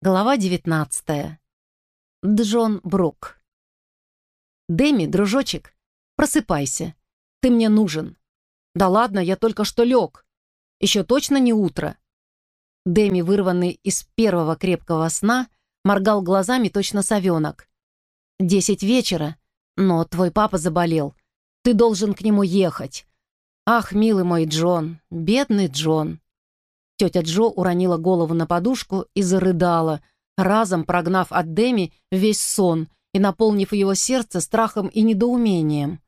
Глава 19. Джон Брук. «Дэми, дружочек, просыпайся. Ты мне нужен». «Да ладно, я только что лег. Еще точно не утро». Дэми, вырванный из первого крепкого сна, моргал глазами точно совенок. «Десять вечера, но твой папа заболел. Ты должен к нему ехать. Ах, милый мой Джон, бедный Джон». Тетя Джо уронила голову на подушку и зарыдала, разом прогнав от Деми весь сон и наполнив его сердце страхом и недоумением.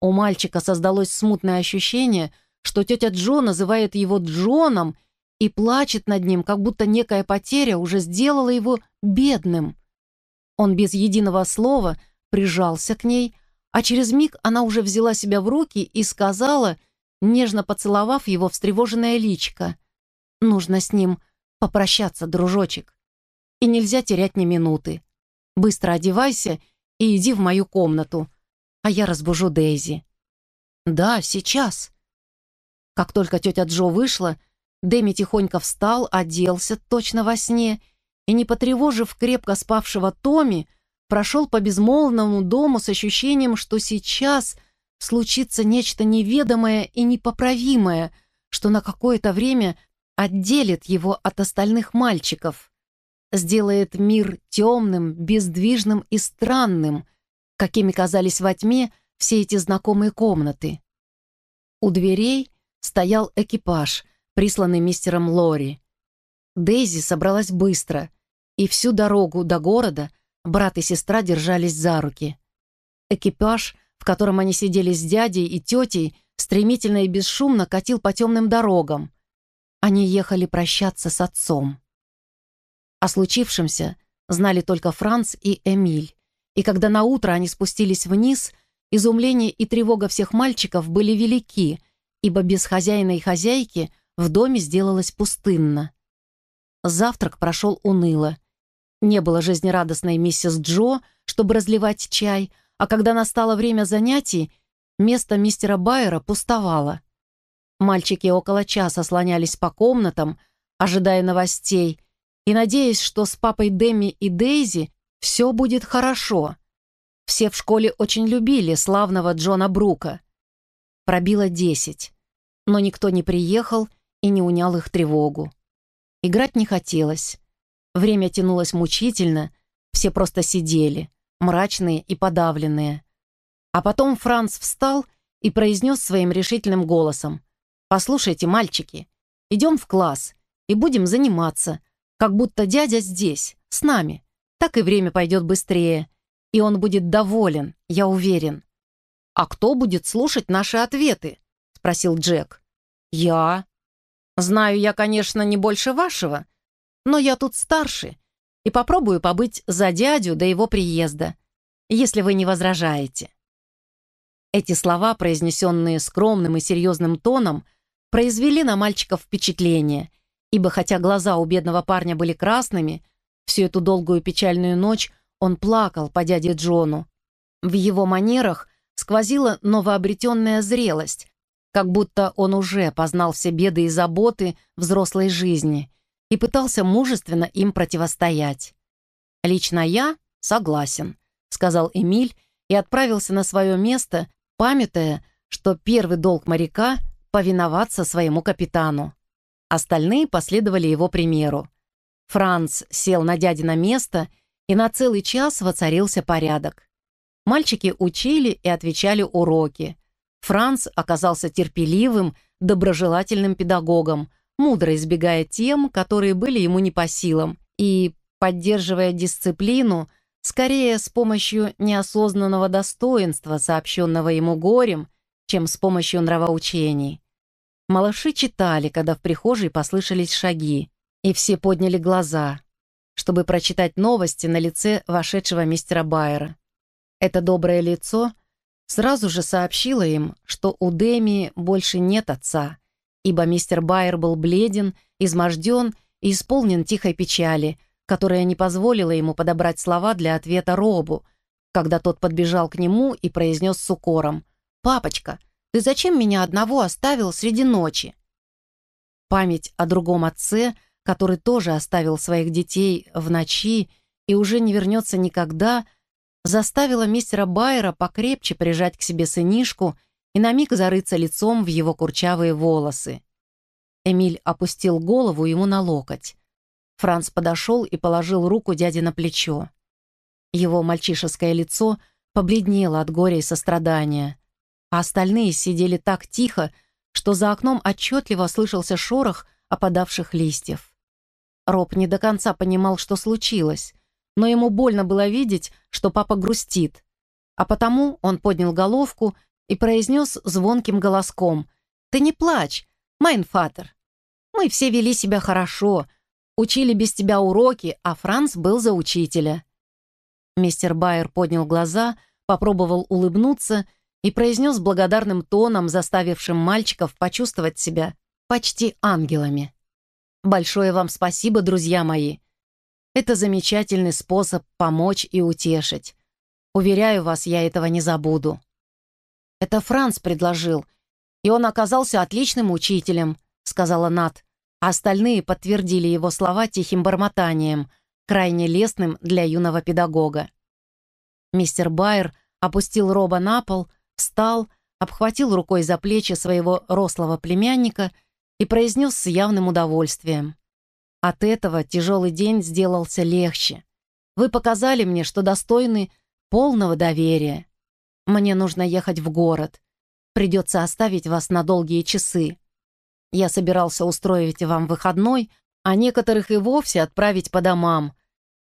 У мальчика создалось смутное ощущение, что тетя Джо называет его Джоном и плачет над ним, как будто некая потеря уже сделала его бедным. Он без единого слова прижался к ней, а через миг она уже взяла себя в руки и сказала, нежно поцеловав его встревоженное личико, Нужно с ним попрощаться, дружочек. И нельзя терять ни минуты. Быстро одевайся и иди в мою комнату, а я разбужу Дейзи. Да, сейчас. Как только тетя Джо вышла, Дэми тихонько встал, оделся точно во сне и, не потревожив крепко спавшего Томи, прошел по безмолвному дому с ощущением, что сейчас случится нечто неведомое и непоправимое, что на какое-то время отделит его от остальных мальчиков, сделает мир темным, бездвижным и странным, какими казались во тьме все эти знакомые комнаты. У дверей стоял экипаж, присланный мистером Лори. Дейзи собралась быстро, и всю дорогу до города брат и сестра держались за руки. Экипаж, в котором они сидели с дядей и тетей, стремительно и бесшумно катил по темным дорогам. Они ехали прощаться с отцом. О случившемся знали только Франц и Эмиль, и когда наутро они спустились вниз, изумление и тревога всех мальчиков были велики, ибо без хозяина и хозяйки в доме сделалось пустынно. Завтрак прошел уныло. Не было жизнерадостной миссис Джо, чтобы разливать чай, а когда настало время занятий, место мистера Байера пустовало. Мальчики около часа слонялись по комнатам, ожидая новостей, и надеясь, что с папой Деми и Дейзи все будет хорошо. Все в школе очень любили славного Джона Брука. Пробило десять, но никто не приехал и не унял их тревогу. Играть не хотелось. Время тянулось мучительно, все просто сидели, мрачные и подавленные. А потом Франц встал и произнес своим решительным голосом. «Послушайте, мальчики, идем в класс и будем заниматься, как будто дядя здесь, с нами. Так и время пойдет быстрее, и он будет доволен, я уверен». «А кто будет слушать наши ответы?» — спросил Джек. «Я. Знаю я, конечно, не больше вашего, но я тут старше и попробую побыть за дядю до его приезда, если вы не возражаете». Эти слова, произнесенные скромным и серьезным тоном, произвели на мальчиков впечатление, ибо хотя глаза у бедного парня были красными, всю эту долгую печальную ночь он плакал по дяде Джону. В его манерах сквозила новообретенная зрелость, как будто он уже познал все беды и заботы взрослой жизни и пытался мужественно им противостоять. «Лично я согласен», — сказал Эмиль и отправился на свое место, памятая, что первый долг моряка повиноваться своему капитану. Остальные последовали его примеру. Франц сел на дядино место, и на целый час воцарился порядок. Мальчики учили и отвечали уроки. Франц оказался терпеливым, доброжелательным педагогом, мудро избегая тем, которые были ему не по силам, и, поддерживая дисциплину, скорее с помощью неосознанного достоинства, сообщенного ему горем, чем с помощью нравоучений. Малыши читали, когда в прихожей послышались шаги, и все подняли глаза, чтобы прочитать новости на лице вошедшего мистера Байера. Это доброе лицо сразу же сообщило им, что у Деми больше нет отца, ибо мистер Байер был бледен, изможден и исполнен тихой печали, которая не позволила ему подобрать слова для ответа Робу, когда тот подбежал к нему и произнес с укором «Папочка, ты зачем меня одного оставил среди ночи?» Память о другом отце который тоже оставил своих детей в ночи и уже не вернется никогда, заставила мистера Байера покрепче прижать к себе сынишку и на миг зарыться лицом в его курчавые волосы. Эмиль опустил голову ему на локоть. Франц подошел и положил руку дяде на плечо. Его мальчишеское лицо побледнело от горя и сострадания, а остальные сидели так тихо, что за окном отчетливо слышался шорох опадавших листьев. Роб не до конца понимал, что случилось, но ему больно было видеть, что папа грустит, а потому он поднял головку и произнес звонким голоском «Ты не плачь, Майнфатер. Мы все вели себя хорошо, учили без тебя уроки, а Франц был за учителя». Мистер Байер поднял глаза, попробовал улыбнуться и произнес благодарным тоном, заставившим мальчиков почувствовать себя почти ангелами. «Большое вам спасибо, друзья мои. Это замечательный способ помочь и утешить. Уверяю вас, я этого не забуду». «Это Франц предложил, и он оказался отличным учителем», сказала Нат, а остальные подтвердили его слова тихим бормотанием, крайне лестным для юного педагога. Мистер Байер опустил Роба на пол, встал, обхватил рукой за плечи своего рослого племянника и произнес с явным удовольствием. От этого тяжелый день сделался легче. Вы показали мне, что достойны полного доверия. Мне нужно ехать в город. Придется оставить вас на долгие часы. Я собирался устроить вам выходной, а некоторых и вовсе отправить по домам.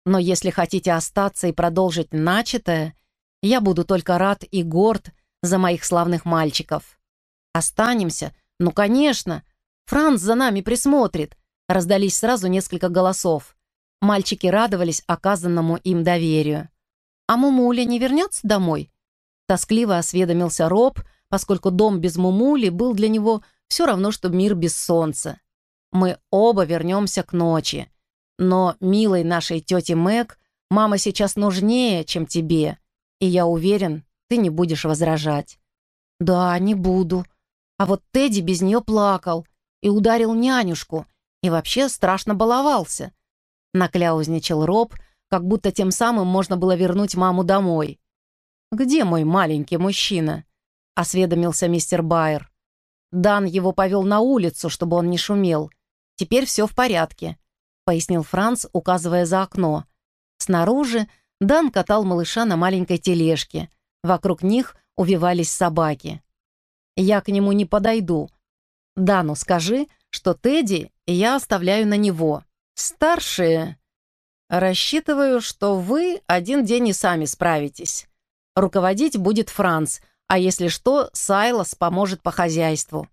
Но если хотите остаться и продолжить начатое, я буду только рад и горд за моих славных мальчиков. Останемся? Ну, конечно. Франц за нами присмотрит. Раздались сразу несколько голосов. Мальчики радовались оказанному им доверию. «А Мумуля не вернется домой?» Тоскливо осведомился Роб, поскольку дом без Мумули был для него все равно, что мир без солнца. «Мы оба вернемся к ночи. Но, милой нашей тете Мэг, мама сейчас нужнее, чем тебе, и я уверен, ты не будешь возражать». «Да, не буду. А вот Тедди без нее плакал и ударил нянюшку, и вообще страшно баловался. Накляузничал Роб, как будто тем самым можно было вернуть маму домой. «Где мой маленький мужчина?» — осведомился мистер Байер. Дан его повел на улицу, чтобы он не шумел. «Теперь все в порядке», — пояснил Франц, указывая за окно. Снаружи Дан катал малыша на маленькой тележке. Вокруг них увивались собаки. «Я к нему не подойду. Дану скажи, что Тедди я оставляю на него. Старшие. Рассчитываю, что вы один день и сами справитесь. Руководить будет Франц, а если что, Сайлос поможет по хозяйству.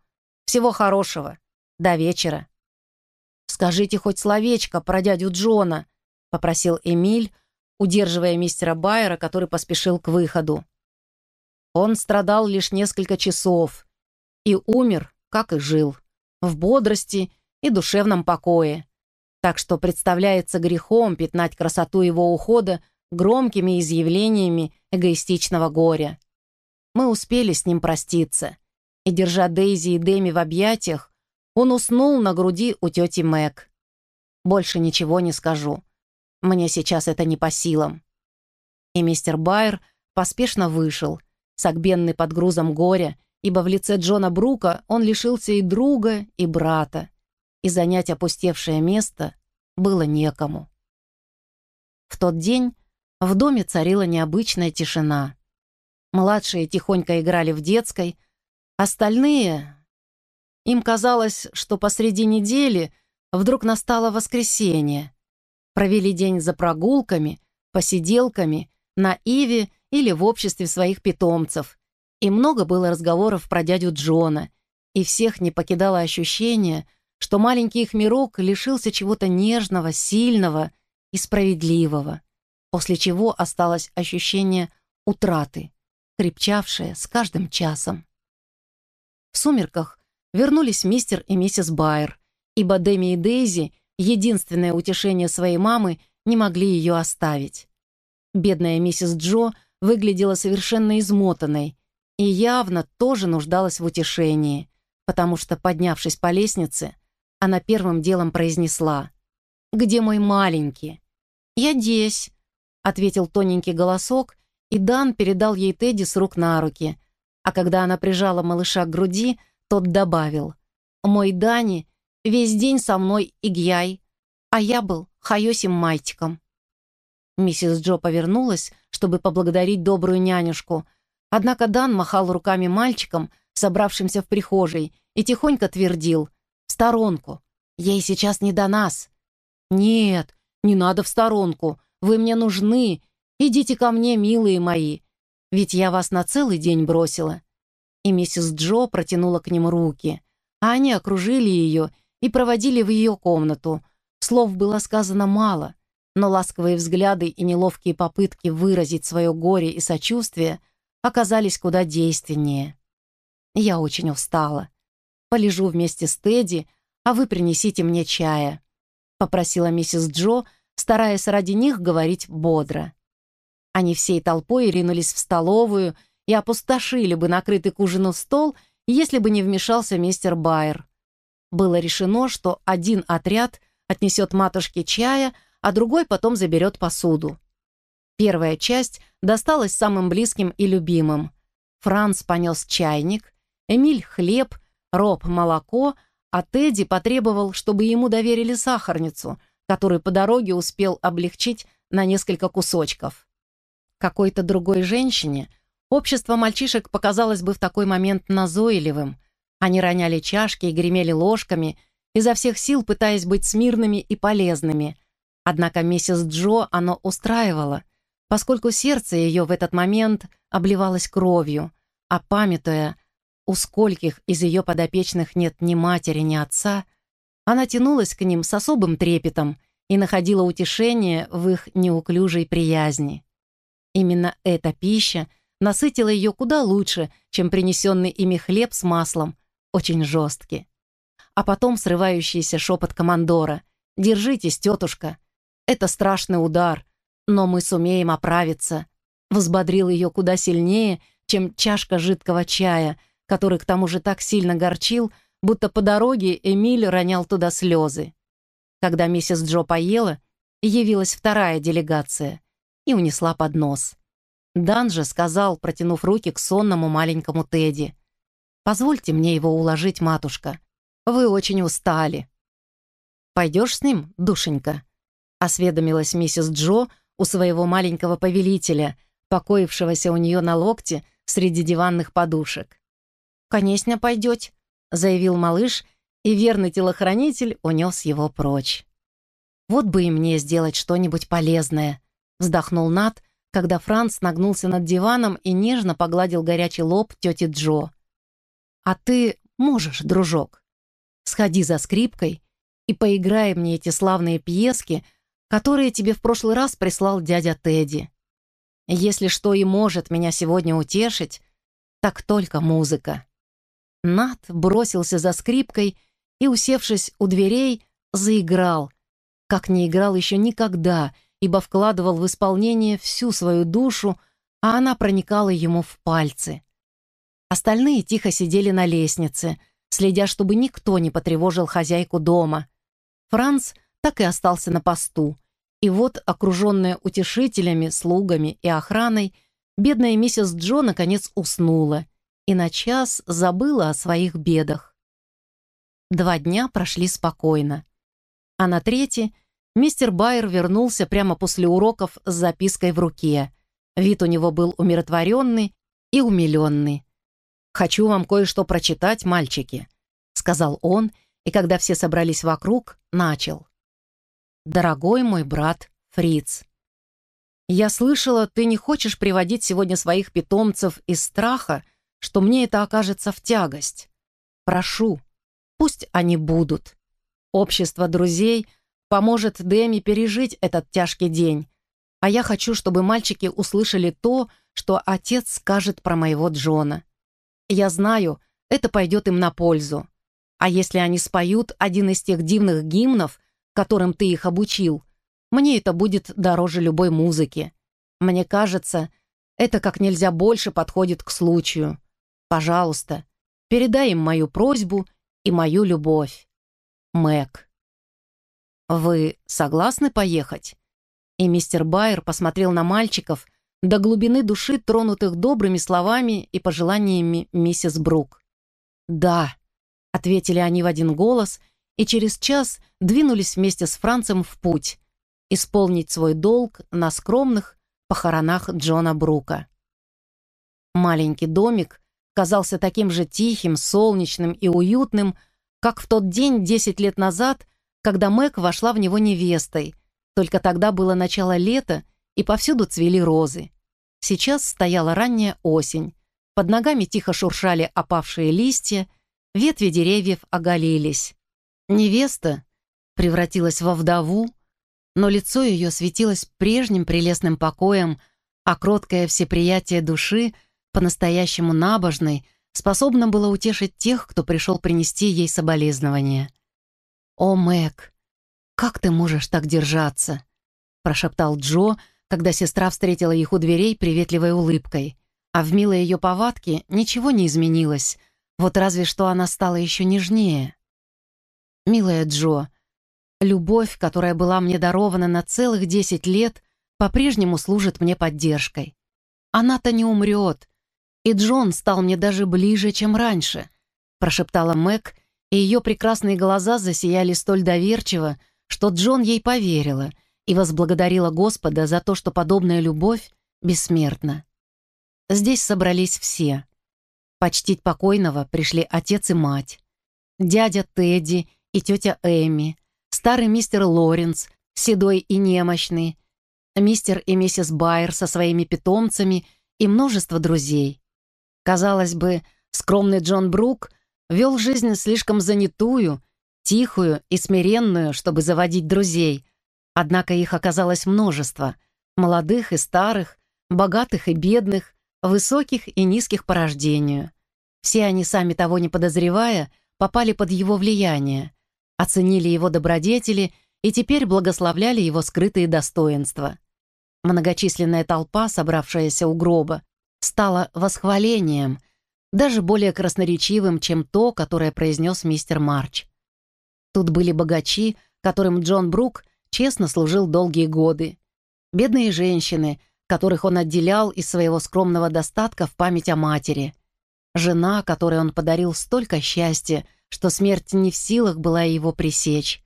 Всего хорошего. До вечера. «Скажите хоть словечко про дядю Джона», — попросил Эмиль, удерживая мистера Байера, который поспешил к выходу. Он страдал лишь несколько часов и умер, как и жил, в бодрости и душевном покое. Так что представляется грехом пятнать красоту его ухода громкими изъявлениями эгоистичного горя. Мы успели с ним проститься, и, держа Дейзи и Дэми в объятиях, он уснул на груди у тети Мэг. Больше ничего не скажу. Мне сейчас это не по силам. И мистер Байер поспешно вышел, согбенный под грузом горя, ибо в лице Джона Брука он лишился и друга, и брата, и занять опустевшее место было некому. В тот день в доме царила необычная тишина. Младшие тихонько играли в детской, остальные... Им казалось, что посреди недели вдруг настало воскресенье. Провели день за прогулками, посиделками, на Иве или в обществе своих питомцев. И много было разговоров про дядю Джона, и всех не покидало ощущение — что маленький их мирок лишился чего-то нежного, сильного и справедливого, после чего осталось ощущение утраты, крепчавшее с каждым часом. В сумерках вернулись мистер и миссис Байер, ибо Дэми и Дейзи, единственное утешение своей мамы, не могли ее оставить. Бедная миссис Джо выглядела совершенно измотанной и явно тоже нуждалась в утешении, потому что, поднявшись по лестнице, она первым делом произнесла где мой маленький?» «Я здесь», — ответил тоненький голосок, и Дан передал ей Тедди с рук на руки. А когда она прижала малыша к груди, тот добавил. «Мой Дани весь день со мной и гьяй, а я был хайосим мальчиком». Миссис Джо повернулась, чтобы поблагодарить добрую нянюшку, однако Дан махал руками мальчикам, собравшимся в прихожей, и тихонько твердил «В сторонку! Ей сейчас не до нас!» «Нет, не надо в сторонку! Вы мне нужны! Идите ко мне, милые мои! Ведь я вас на целый день бросила!» И миссис Джо протянула к ним руки, а они окружили ее и проводили в ее комнату. Слов было сказано мало, но ласковые взгляды и неловкие попытки выразить свое горе и сочувствие оказались куда действеннее. Я очень устала. Полежу вместе с Тедди, а вы принесите мне чая», — попросила миссис Джо, стараясь ради них говорить бодро. Они всей толпой ринулись в столовую и опустошили бы накрытый к ужину стол, если бы не вмешался мистер Байер. Было решено, что один отряд отнесет матушке чая, а другой потом заберет посуду. Первая часть досталась самым близким и любимым. Франц понес чайник, Эмиль — хлеб, Роб — молоко, а Тедди потребовал, чтобы ему доверили сахарницу, которую по дороге успел облегчить на несколько кусочков. Какой-то другой женщине общество мальчишек показалось бы в такой момент назойливым. Они роняли чашки и гремели ложками, изо всех сил пытаясь быть смирными и полезными. Однако миссис Джо оно устраивало, поскольку сердце ее в этот момент обливалось кровью, а памятуя у скольких из ее подопечных нет ни матери, ни отца, она тянулась к ним с особым трепетом и находила утешение в их неуклюжей приязни. Именно эта пища насытила ее куда лучше, чем принесенный ими хлеб с маслом, очень жесткий. А потом срывающийся шепот командора «Держитесь, тетушка! Это страшный удар, но мы сумеем оправиться!» взбодрил ее куда сильнее, чем чашка жидкого чая — который к тому же так сильно горчил, будто по дороге Эмиль ронял туда слезы. Когда миссис Джо поела, явилась вторая делегация и унесла поднос. Дан же сказал, протянув руки к сонному маленькому Тедди. «Позвольте мне его уложить, матушка. Вы очень устали». «Пойдешь с ним, душенька?» — осведомилась миссис Джо у своего маленького повелителя, покоившегося у нее на локте среди диванных подушек. «Конечно, пойдете», — заявил малыш, и верный телохранитель унес его прочь. «Вот бы и мне сделать что-нибудь полезное», — вздохнул Нат, когда Франц нагнулся над диваном и нежно погладил горячий лоб тети Джо. «А ты можешь, дружок. Сходи за скрипкой и поиграй мне эти славные пьески, которые тебе в прошлый раз прислал дядя Тедди. Если что и может меня сегодня утешить, так только музыка». Нат бросился за скрипкой и, усевшись у дверей, заиграл, как не играл еще никогда, ибо вкладывал в исполнение всю свою душу, а она проникала ему в пальцы. Остальные тихо сидели на лестнице, следя, чтобы никто не потревожил хозяйку дома. Франц так и остался на посту. И вот, окруженная утешителями, слугами и охраной, бедная миссис Джо наконец уснула и на час забыла о своих бедах. Два дня прошли спокойно. А на третий мистер Байер вернулся прямо после уроков с запиской в руке. Вид у него был умиротворенный и умиленный. «Хочу вам кое-что прочитать, мальчики», — сказал он, и когда все собрались вокруг, начал. «Дорогой мой брат Фриц, я слышала, ты не хочешь приводить сегодня своих питомцев из страха, что мне это окажется в тягость. Прошу, пусть они будут. Общество друзей поможет Дэми пережить этот тяжкий день, а я хочу, чтобы мальчики услышали то, что отец скажет про моего Джона. Я знаю, это пойдет им на пользу. А если они споют один из тех дивных гимнов, которым ты их обучил, мне это будет дороже любой музыки. Мне кажется, это как нельзя больше подходит к случаю. Пожалуйста, передай им мою просьбу и мою любовь. Мэг. «Вы согласны поехать?» И мистер Байер посмотрел на мальчиков до глубины души, тронутых добрыми словами и пожеланиями миссис Брук. «Да», — ответили они в один голос, и через час двинулись вместе с Францем в путь, исполнить свой долг на скромных похоронах Джона Брука. Маленький домик казался таким же тихим, солнечным и уютным, как в тот день десять лет назад, когда Мэг вошла в него невестой. Только тогда было начало лета, и повсюду цвели розы. Сейчас стояла ранняя осень. Под ногами тихо шуршали опавшие листья, ветви деревьев оголились. Невеста превратилась во вдову, но лицо ее светилось прежним прелестным покоем, а кроткое всеприятие души, по-настоящему набожной, способно было утешить тех, кто пришел принести ей соболезнования. «О, Мэг, как ты можешь так держаться?» — прошептал Джо, когда сестра встретила их у дверей приветливой улыбкой. А в милой ее повадке ничего не изменилось, вот разве что она стала еще нежнее. «Милая Джо, любовь, которая была мне дарована на целых десять лет, по-прежнему служит мне поддержкой. Она-то не умрет, и Джон стал мне даже ближе, чем раньше», прошептала Мэг, и ее прекрасные глаза засияли столь доверчиво, что Джон ей поверила и возблагодарила Господа за то, что подобная любовь бессмертна. Здесь собрались все. Почтить покойного пришли отец и мать, дядя Тедди и тетя Эми, старый мистер Лоренс, седой и немощный, мистер и миссис Байер со своими питомцами и множество друзей. Казалось бы, скромный Джон Брук вел жизнь слишком занятую, тихую и смиренную, чтобы заводить друзей, однако их оказалось множество, молодых и старых, богатых и бедных, высоких и низких по рождению. Все они, сами того не подозревая, попали под его влияние, оценили его добродетели и теперь благословляли его скрытые достоинства. Многочисленная толпа, собравшаяся у гроба, стала восхвалением, даже более красноречивым, чем то, которое произнес мистер Марч. Тут были богачи, которым Джон Брук честно служил долгие годы, бедные женщины, которых он отделял из своего скромного достатка в память о матери, жена, которой он подарил столько счастья, что смерть не в силах была его пресечь.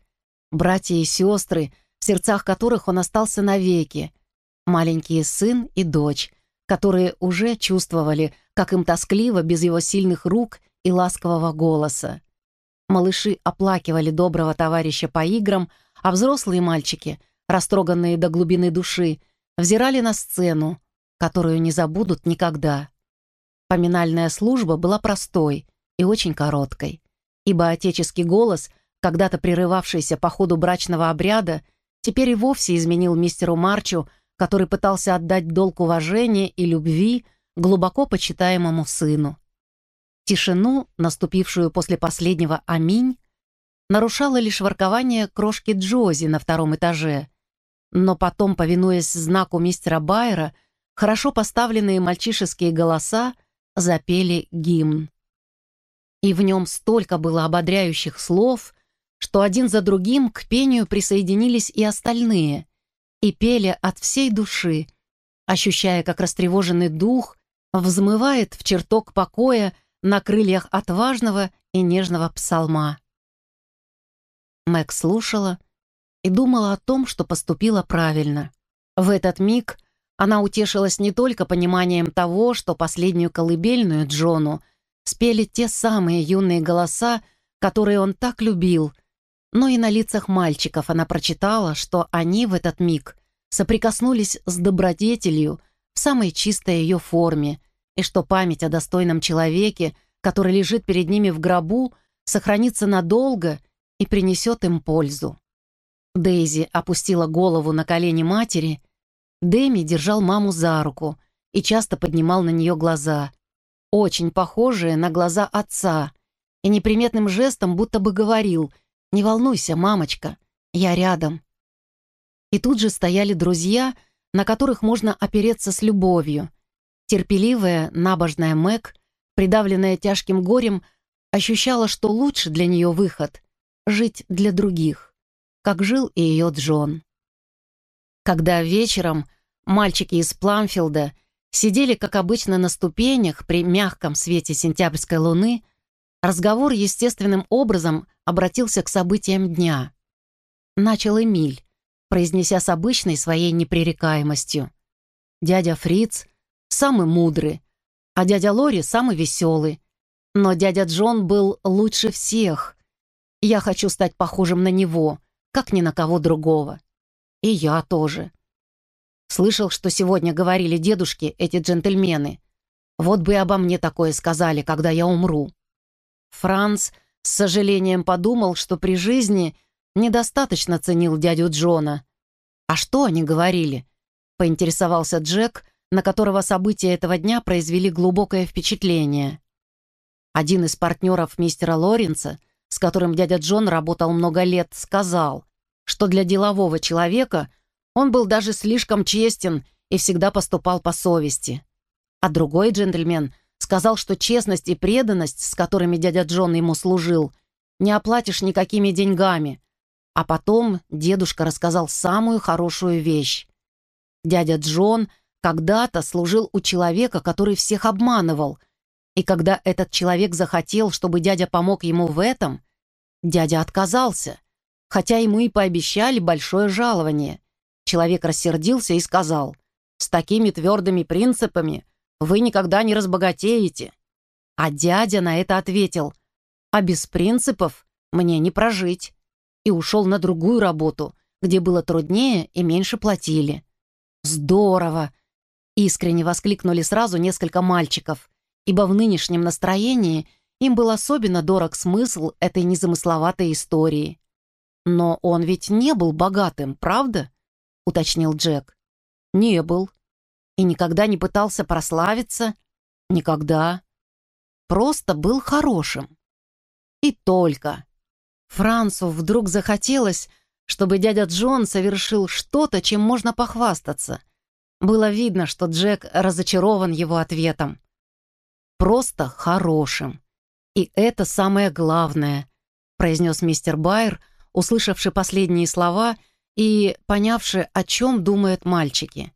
Братья и сестры, в сердцах которых он остался навеки. Маленький сын и дочь, которые уже чувствовали, как им тоскливо без его сильных рук и ласкового голоса. Малыши оплакивали доброго товарища по играм, а взрослые мальчики, растроганные до глубины души, взирали на сцену, которую не забудут никогда. Поминальная служба была простой и очень короткой ибо отеческий голос, когда-то прерывавшийся по ходу брачного обряда, теперь и вовсе изменил мистеру Марчу, который пытался отдать долг уважения и любви глубоко почитаемому сыну. Тишину, наступившую после последнего «Аминь», нарушало лишь воркование крошки Джози на втором этаже. Но потом, повинуясь знаку мистера Байера, хорошо поставленные мальчишеские голоса запели гимн и в нем столько было ободряющих слов, что один за другим к пению присоединились и остальные, и пели от всей души, ощущая, как растревоженный дух взмывает в чертог покоя на крыльях отважного и нежного псалма. Мэг слушала и думала о том, что поступила правильно. В этот миг она утешилась не только пониманием того, что последнюю колыбельную Джону — спели те самые юные голоса, которые он так любил, но и на лицах мальчиков она прочитала, что они в этот миг соприкоснулись с добродетелью в самой чистой ее форме, и что память о достойном человеке, который лежит перед ними в гробу, сохранится надолго и принесет им пользу. Дейзи опустила голову на колени матери, Дэми держал маму за руку и часто поднимал на нее глаза — очень похожие на глаза отца, и неприметным жестом будто бы говорил «Не волнуйся, мамочка, я рядом». И тут же стояли друзья, на которых можно опереться с любовью. Терпеливая, набожная Мэг, придавленная тяжким горем, ощущала, что лучше для нее выход — жить для других. как жил и ее Джон. Когда вечером мальчики из Пламфилда сидели, как обычно, на ступенях при мягком свете сентябрьской луны, разговор естественным образом обратился к событиям дня. Начал Эмиль, произнеся с обычной своей непререкаемостью. Дядя Фриц самый мудрый, а дядя Лори самый веселый. Но дядя Джон был лучше всех. Я хочу стать похожим на него, как ни на кого другого. И я тоже. Слышал, что сегодня говорили дедушки эти джентльмены. Вот бы обо мне такое сказали, когда я умру. Франц с сожалением подумал, что при жизни недостаточно ценил дядю Джона. «А что они говорили?» — поинтересовался Джек, на которого события этого дня произвели глубокое впечатление. Один из партнеров мистера Лоренца, с которым дядя Джон работал много лет, сказал, что для делового человека он был даже слишком честен и всегда поступал по совести. А другой джентльмен сказал, что честность и преданность, с которыми дядя Джон ему служил, не оплатишь никакими деньгами. А потом дедушка рассказал самую хорошую вещь. Дядя Джон когда-то служил у человека, который всех обманывал, и когда этот человек захотел, чтобы дядя помог ему в этом, дядя отказался, хотя ему и пообещали большое жалование. Человек рассердился и сказал, «С такими твердыми принципами вы никогда не разбогатеете». А дядя на это ответил, «А без принципов мне не прожить», и ушел на другую работу, где было труднее и меньше платили. «Здорово!» — искренне воскликнули сразу несколько мальчиков, ибо в нынешнем настроении им был особенно дорог смысл этой незамысловатой истории. «Но он ведь не был богатым, правда?» — уточнил Джек. «Не был. И никогда не пытался прославиться?» «Никогда. Просто был хорошим. И только». Францу вдруг захотелось, чтобы дядя Джон совершил что-то, чем можно похвастаться. Было видно, что Джек разочарован его ответом. «Просто хорошим. И это самое главное», — произнес мистер Байер, услышавший последние слова — и понявши, о чем думают мальчики.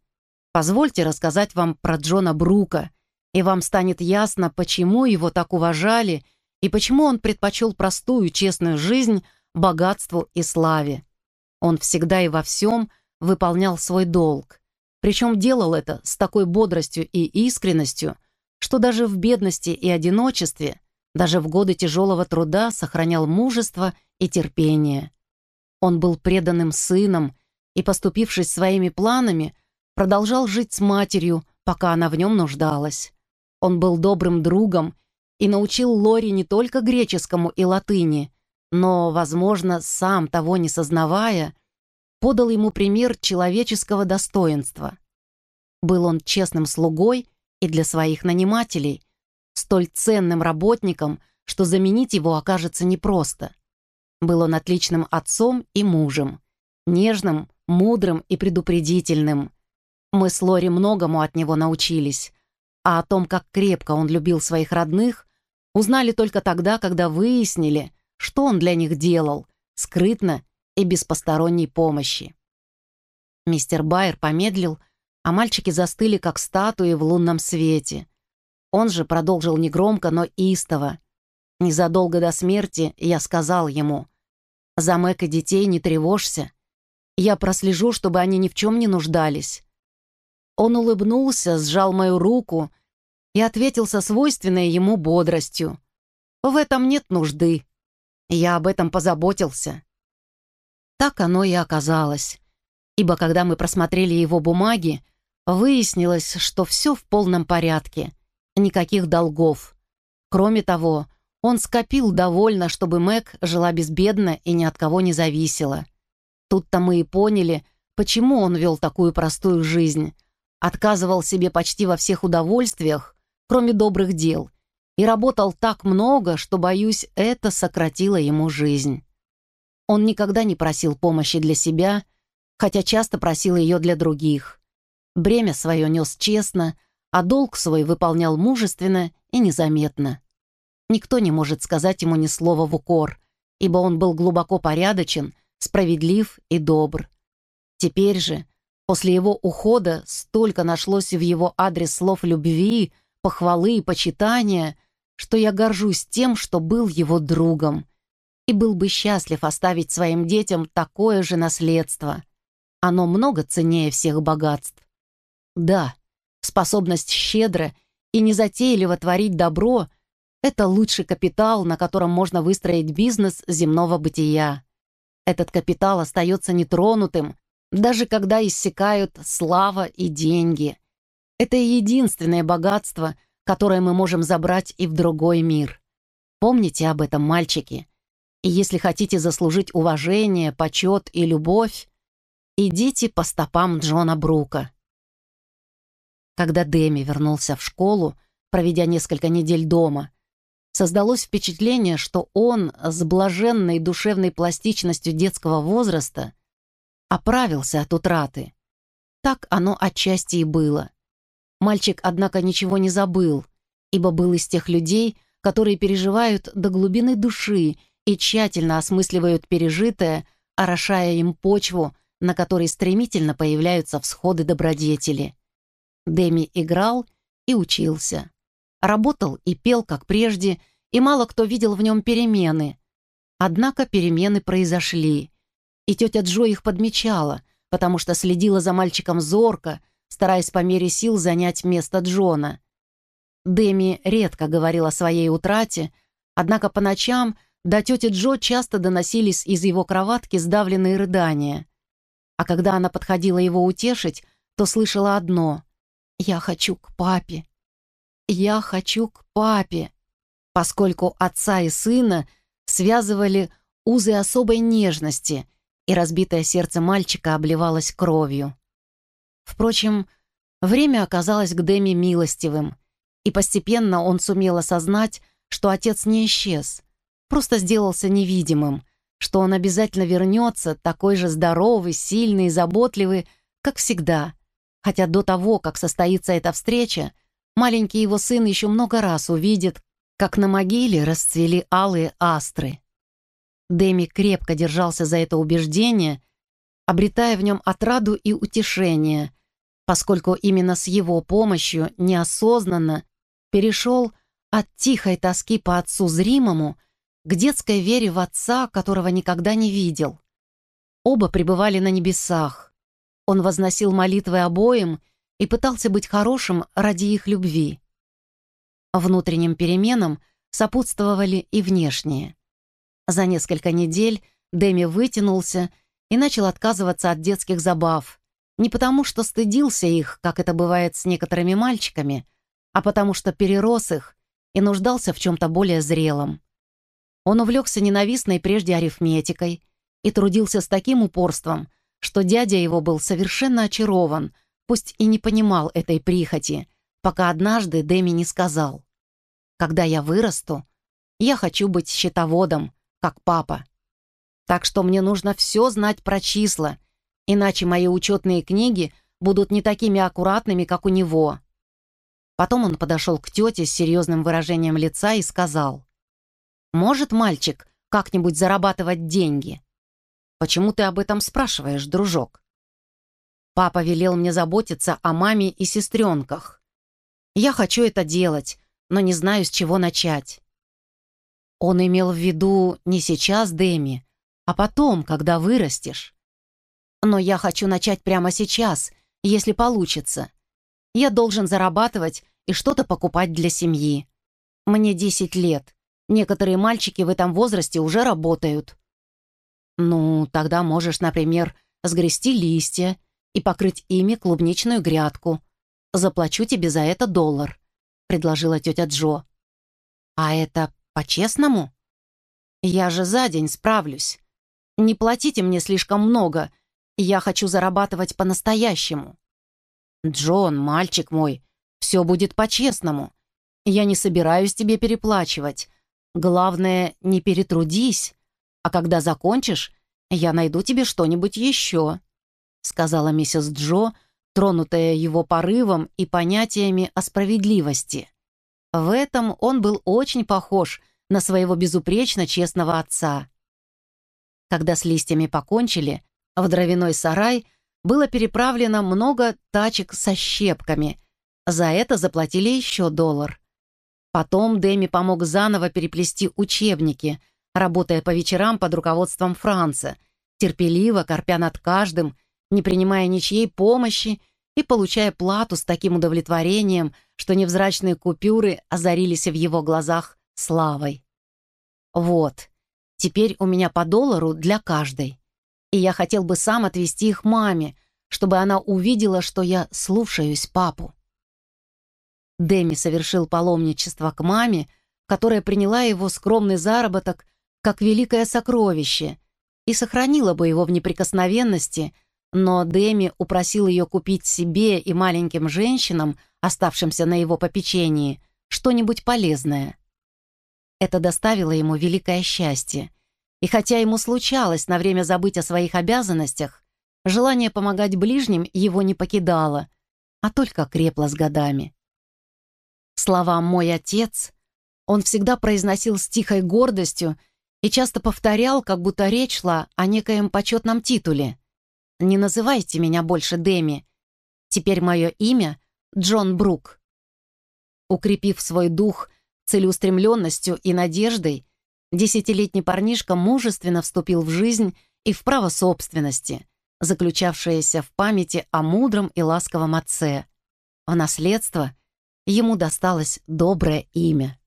Позвольте рассказать вам про Джона Брука, и вам станет ясно, почему его так уважали и почему он предпочел простую, честную жизнь богатству и славе. Он всегда и во всем выполнял свой долг. Причем делал это с такой бодростью и искренностью, что даже в бедности и одиночестве, даже в годы тяжелого труда сохранял мужество и терпение. Он был преданным сыном и, поступившись своими планами, продолжал жить с матерью, пока она в нем нуждалась. Он был добрым другом и научил Лори не только греческому и латыни, но, возможно, сам того не сознавая, подал ему пример человеческого достоинства. Был он честным слугой и для своих нанимателей, столь ценным работником, что заменить его окажется непросто. Был он отличным отцом и мужем, нежным, мудрым и предупредительным. Мы с Лори многому от него научились, а о том, как крепко он любил своих родных, узнали только тогда, когда выяснили, что он для них делал, скрытно и без посторонней помощи. Мистер Байер помедлил, а мальчики застыли, как статуи в лунном свете. Он же продолжил негромко, но истово. Незадолго до смерти я сказал ему, «За Мэг и детей не тревожься. Я прослежу, чтобы они ни в чем не нуждались». Он улыбнулся, сжал мою руку и ответил со свойственной ему бодростью. «В этом нет нужды. Я об этом позаботился». Так оно и оказалось, ибо когда мы просмотрели его бумаги, выяснилось, что все в полном порядке, никаких долгов. Кроме того, он скопил довольно, чтобы Мэг жила безбедно и ни от кого не зависела. Тут-то мы и поняли, почему он вел такую простую жизнь. Отказывал себе почти во всех удовольствиях, кроме добрых дел, и работал так много, что, боюсь, это сократило ему жизнь. Он никогда не просил помощи для себя, хотя часто просил ее для других. Бремя свое нес честно, а долг свой выполнял мужественно и незаметно. Никто не может сказать ему ни слова в укор, ибо он был глубоко порядочен, справедлив и добр. Теперь же, после его ухода, столько нашлось в его адрес слов любви, похвалы и почитания, что я горжусь тем, что был его другом, и был бы счастлив оставить своим детям такое же наследство. Оно много ценнее всех богатств. Да, способность щедро и незатейливо творить добро — это лучший капитал, на котором можно выстроить бизнес земного бытия. Этот капитал остается нетронутым, даже когда иссякают слава и деньги. Это единственное богатство, которое мы можем забрать и в другой мир. Помните об этом, мальчики. И если хотите заслужить уважение, почет и любовь, идите по стопам Джона Брука. Когда Дэми вернулся в школу, проведя несколько недель дома, создалось впечатление, что он с блаженной душевной пластичностью детского возраста оправился от утраты. Так оно отчасти и было. Мальчик, однако, ничего не забыл, ибо был из тех людей, которые переживают до глубины души и тщательно осмысливают пережитое, орошая им почву, на которой стремительно появляются всходы добродетели. Дэми играл и учился. Работал и пел, как прежде, и мало кто видел в нем перемены. Однако перемены произошли, и тетя Джо их подмечала, потому что следила за мальчиком зорко, стараясь по мере сил занять место Джона. Дэми редко говорил о своей утрате, однако по ночам до тети Джо часто доносились из его кроватки сдавленные рыдания. А когда она подходила его утешить, то слышала одно «Я хочу к папе! Я хочу к папе!» Поскольку отца и сына связывали узы особой нежности, и разбитое сердце мальчика обливалось кровью. Впрочем, время оказалось к Дэми милостивым, и постепенно он сумел осознать, что отец не исчез, просто сделался невидимым, что он обязательно вернется, такой же здоровый, сильный и заботливый, как всегда. Хотя до того, как состоится эта встреча, маленький его сын еще много раз увидит, как на могиле расцвели алые астры. Дэми крепко держался за это убеждение, обретая в нем отраду и утешение, поскольку именно с его помощью неосознанно перешел от тихой тоски по отцу зримому к детской вере в отца, которого никогда не видел. Оба пребывали на небесах. Он возносил молитвы обоим и пытался быть хорошим ради их любви. Внутренним переменам сопутствовали и внешние. За несколько недель Дэми вытянулся и начал отказываться от детских забав. Не потому, что стыдился их, как это бывает с некоторыми мальчиками, а потому что перерос их и нуждался в чем-то более зрелом. Он увлекся ненавистной прежде арифметикой и трудился с таким упорством, что дядя его был совершенно очарован, пусть и не понимал этой прихоти, пока однажды Дэми не сказал. «Когда я вырасту, я хочу быть счетоводом, как папа. Так что мне нужно все знать про числа, иначе мои учетные книги будут не такими аккуратными, как у него». Потом он подошел к тете с серьезным выражением лица и сказал. Может мальчик как-нибудь зарабатывать деньги? Почему ты об этом спрашиваешь, дружок? Папа велел мне заботиться о маме и сестренках. Я хочу это делать, но не знаю, с чего начать. Он имел в виду не сейчас, Дэми, а потом, когда вырастешь. Но я хочу начать прямо сейчас, если получится. Я должен зарабатывать и что-то покупать для семьи. Мне 10 лет. Некоторые мальчики в этом возрасте уже работают. Ну, тогда можешь, например, сгрести листья и покрыть ими клубничную грядку. Заплачу тебе за это доллар», — предложила тетя Джо. «А это по-честному?» «Я же за день справлюсь. Не платите мне слишком много. Я хочу зарабатывать по-настоящему». «Джон, мальчик мой, все будет по-честному. Я не собираюсь тебе переплачивать. Главное, не перетрудись, а когда закончишь, я найду тебе что-нибудь еще», сказала миссис Джо, тронутая его порывом и понятиями о справедливости. В этом он был очень похож на своего безупречно честного отца. Когда с листьями покончили, в дровяной сарай было переправлено много тачек со щепками. За это заплатили еще доллар. Потом Дэми помог заново переплести учебники, работая по вечерам под руководством Франца, терпеливо корпя над каждым, не принимая ничьей помощи и получая плату с таким удовлетворением, что невзрачные купюры озарились в его глазах славой. Вот, теперь у меня по доллару для каждой. И я хотел бы сам отвезти их маме, чтобы она увидела, что я слушаюсь папу. Дэми совершил паломничество к маме, которая приняла его скромный заработок как великое сокровище и сохранила бы его в неприкосновенности, но Дэми упросил ее купить себе и маленьким женщинам, оставшимся на его попечении, что-нибудь полезное. Это доставило ему великое счастье. И хотя ему случалось на время забыть о своих обязанностях, желание помогать ближним его не покидало, а только крепло с годами. Слова «мой отец» он всегда произносил с тихой гордостью и часто повторял, как будто речь шла о некоем почетном титуле. «Не называйте меня больше Дэми. Теперь мое имя — Джон Брук». Укрепив свой дух целеустремленностью и надеждой, десятилетний парнишка мужественно вступил в жизнь и в право собственности, заключавшееся в памяти о мудром и ласковом отце. В наследство ему досталось доброе имя.